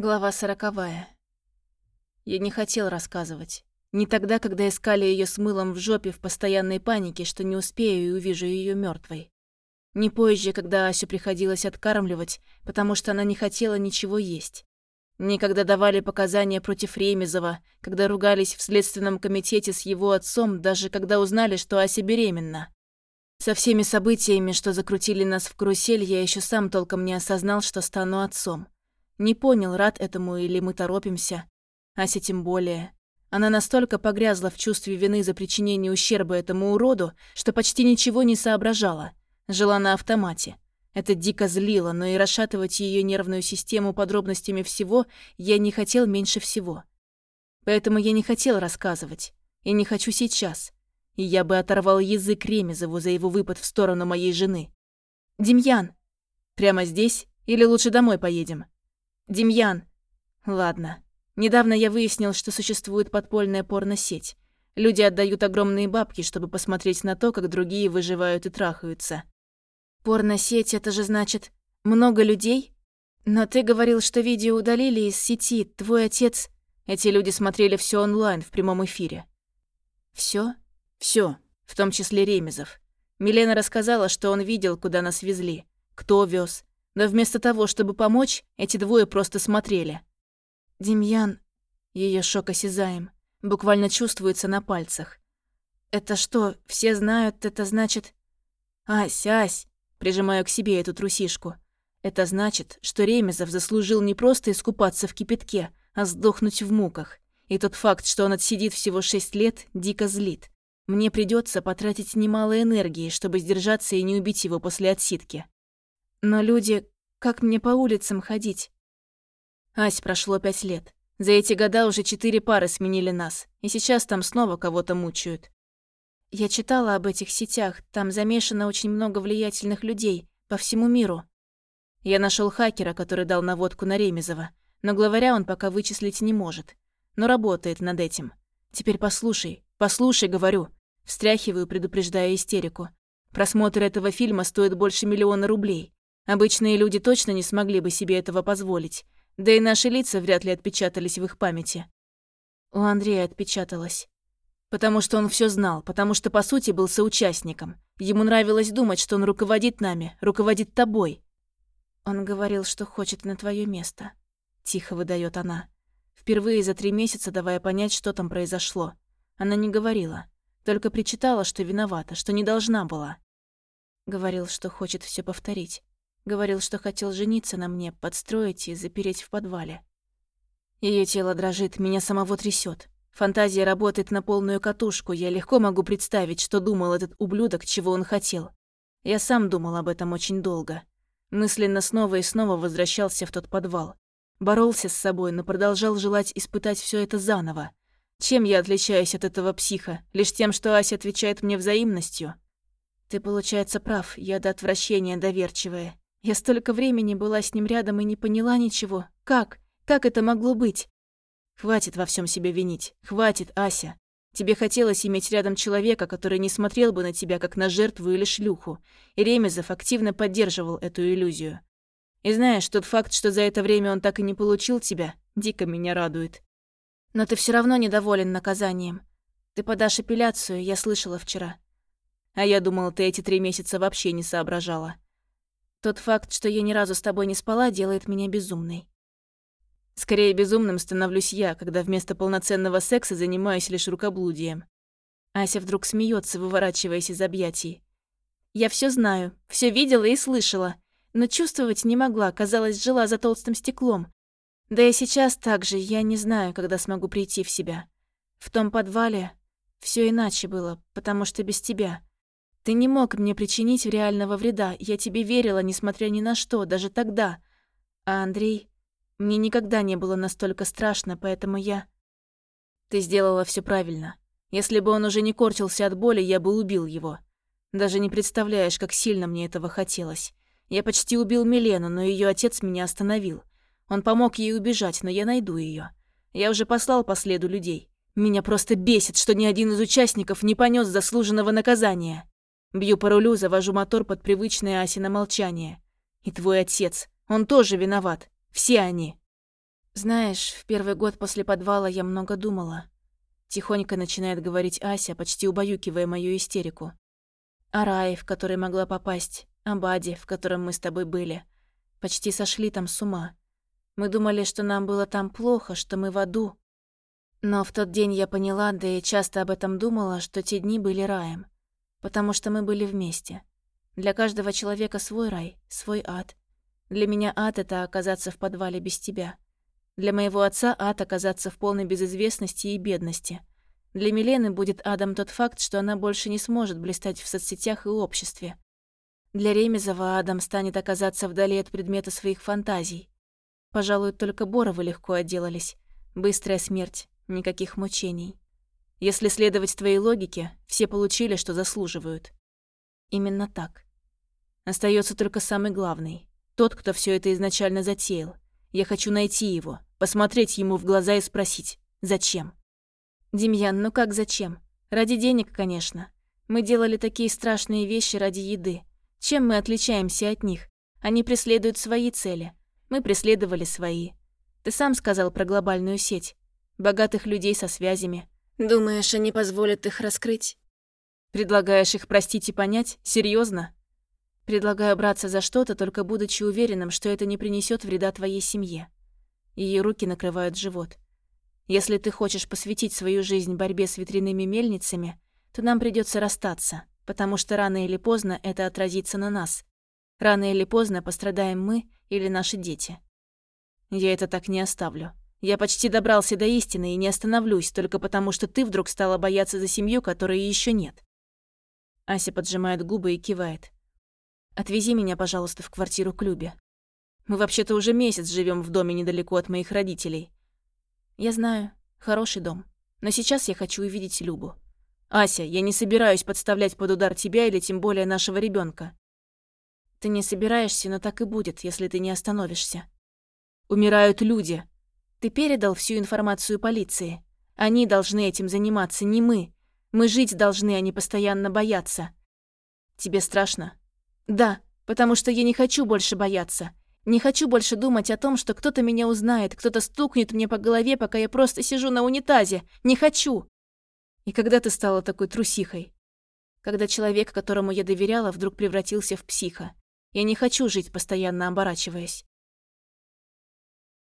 Глава сороковая. Я не хотел рассказывать. Не тогда, когда искали ее с мылом в жопе в постоянной панике, что не успею и увижу ее мертвой. Не позже, когда Асю приходилось откармливать, потому что она не хотела ничего есть. Не когда давали показания против Ремезова, когда ругались в следственном комитете с его отцом, даже когда узнали, что Ася беременна. Со всеми событиями, что закрутили нас в карусель, я еще сам толком не осознал, что стану отцом. Не понял, рад этому или мы торопимся. Ася тем более. Она настолько погрязла в чувстве вины за причинение ущерба этому уроду, что почти ничего не соображала. Жила на автомате. Это дико злило, но и расшатывать ее нервную систему подробностями всего я не хотел меньше всего. Поэтому я не хотел рассказывать. И не хочу сейчас. И я бы оторвал язык Ремезову за его выпад в сторону моей жены. «Демьян!» «Прямо здесь? Или лучше домой поедем?» Демьян. Ладно. Недавно я выяснил, что существует подпольная порносеть. Люди отдают огромные бабки, чтобы посмотреть на то, как другие выживают и трахаются. Порносеть — это же значит много людей? Но ты говорил, что видео удалили из сети. Твой отец... Эти люди смотрели все онлайн в прямом эфире. Все? Все, в том числе Ремезов. Милена рассказала, что он видел, куда нас везли, кто вез, но вместо того, чтобы помочь, эти двое просто смотрели. Демьян, ее шок осязаем, буквально чувствуется на пальцах. Это что, все знают, это значит... Ась, Ась, прижимаю к себе эту трусишку. Это значит, что Ремезов заслужил не просто искупаться в кипятке, а сдохнуть в муках. И тот факт, что он отсидит всего шесть лет, дико злит. Мне придется потратить немало энергии, чтобы сдержаться и не убить его после отсидки. Но люди... Как мне по улицам ходить? Ась, прошло пять лет. За эти года уже четыре пары сменили нас, и сейчас там снова кого-то мучают. Я читала об этих сетях, там замешано очень много влиятельных людей по всему миру. Я нашел хакера, который дал наводку на Ремезова, но главаря он пока вычислить не может. Но работает над этим. Теперь послушай, послушай, говорю. Встряхиваю, предупреждая истерику. Просмотр этого фильма стоит больше миллиона рублей. Обычные люди точно не смогли бы себе этого позволить. Да и наши лица вряд ли отпечатались в их памяти. У Андрея отпечаталось. Потому что он все знал, потому что, по сути, был соучастником. Ему нравилось думать, что он руководит нами, руководит тобой. Он говорил, что хочет на твое место. Тихо выдает она. Впервые за три месяца давая понять, что там произошло. Она не говорила, только причитала, что виновата, что не должна была. Говорил, что хочет все повторить. Говорил, что хотел жениться на мне, подстроить и запереть в подвале. Ее тело дрожит, меня самого трясет. Фантазия работает на полную катушку, я легко могу представить, что думал этот ублюдок, чего он хотел. Я сам думал об этом очень долго. Мысленно снова и снова возвращался в тот подвал. Боролся с собой, но продолжал желать испытать все это заново. Чем я отличаюсь от этого психа? Лишь тем, что Ася отвечает мне взаимностью? Ты, получается, прав, я до отвращения доверчивая. Я столько времени была с ним рядом и не поняла ничего. Как? Как это могло быть? Хватит во всем себе винить. Хватит, Ася. Тебе хотелось иметь рядом человека, который не смотрел бы на тебя как на жертву или шлюху. И Ремезов активно поддерживал эту иллюзию. И знаешь, тот факт, что за это время он так и не получил тебя, дико меня радует. Но ты все равно недоволен наказанием. Ты подашь апелляцию, я слышала вчера. А я думала, ты эти три месяца вообще не соображала. Тот факт, что я ни разу с тобой не спала, делает меня безумной. Скорее безумным становлюсь я, когда вместо полноценного секса занимаюсь лишь рукоблудием. Ася вдруг смеется, выворачиваясь из объятий. Я все знаю, все видела и слышала, но чувствовать не могла, казалось, жила за толстым стеклом. Да и сейчас так же, я не знаю, когда смогу прийти в себя. В том подвале все иначе было, потому что без тебя. Ты не мог мне причинить реального вреда. Я тебе верила, несмотря ни на что, даже тогда. А Андрей... Мне никогда не было настолько страшно, поэтому я... Ты сделала все правильно. Если бы он уже не корчился от боли, я бы убил его. Даже не представляешь, как сильно мне этого хотелось. Я почти убил Милену, но ее отец меня остановил. Он помог ей убежать, но я найду ее. Я уже послал по следу людей. Меня просто бесит, что ни один из участников не понес заслуженного наказания. Бью по рулю, завожу мотор под привычное Асино молчание. И твой отец, он тоже виноват. Все они. Знаешь, в первый год после подвала я много думала. Тихонько начинает говорить Ася, почти убаюкивая мою истерику. О рае, в который могла попасть, о Баде, в котором мы с тобой были. Почти сошли там с ума. Мы думали, что нам было там плохо, что мы в аду. Но в тот день я поняла, да и часто об этом думала, что те дни были раем. Потому что мы были вместе. Для каждого человека свой рай, свой ад. Для меня ад — это оказаться в подвале без тебя. Для моего отца ад оказаться в полной безызвестности и бедности. Для Милены будет адом тот факт, что она больше не сможет блистать в соцсетях и обществе. Для Ремезова адом станет оказаться вдали от предмета своих фантазий. Пожалуй, только Боровы легко отделались. Быстрая смерть, никаких мучений. Если следовать твоей логике, все получили, что заслуживают. Именно так. Остается только самый главный. Тот, кто все это изначально затеял. Я хочу найти его, посмотреть ему в глаза и спросить, зачем? Демьян, ну как зачем? Ради денег, конечно. Мы делали такие страшные вещи ради еды. Чем мы отличаемся от них? Они преследуют свои цели. Мы преследовали свои. Ты сам сказал про глобальную сеть. Богатых людей со связями. Думаешь, они позволят их раскрыть? Предлагаешь их простить и понять? Серьезно? Предлагаю браться за что-то, только будучи уверенным, что это не принесет вреда твоей семье. Ее руки накрывают живот. Если ты хочешь посвятить свою жизнь борьбе с ветряными мельницами, то нам придется расстаться, потому что рано или поздно это отразится на нас. Рано или поздно пострадаем мы или наши дети. Я это так не оставлю. Я почти добрался до истины и не остановлюсь, только потому что ты вдруг стала бояться за семью, которой еще нет. Ася поджимает губы и кивает. «Отвези меня, пожалуйста, в квартиру к Любе. Мы вообще-то уже месяц живем в доме недалеко от моих родителей. Я знаю, хороший дом. Но сейчас я хочу увидеть Любу. Ася, я не собираюсь подставлять под удар тебя или тем более нашего ребенка. Ты не собираешься, но так и будет, если ты не остановишься. Умирают люди. Ты передал всю информацию полиции. Они должны этим заниматься, не мы. Мы жить должны, а не постоянно бояться. Тебе страшно? Да, потому что я не хочу больше бояться. Не хочу больше думать о том, что кто-то меня узнает, кто-то стукнет мне по голове, пока я просто сижу на унитазе. Не хочу. И когда ты стала такой трусихой? Когда человек, которому я доверяла, вдруг превратился в психа. Я не хочу жить, постоянно оборачиваясь.